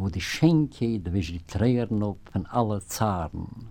wo die Schenke, die wir sie trägern, von allen Zaren.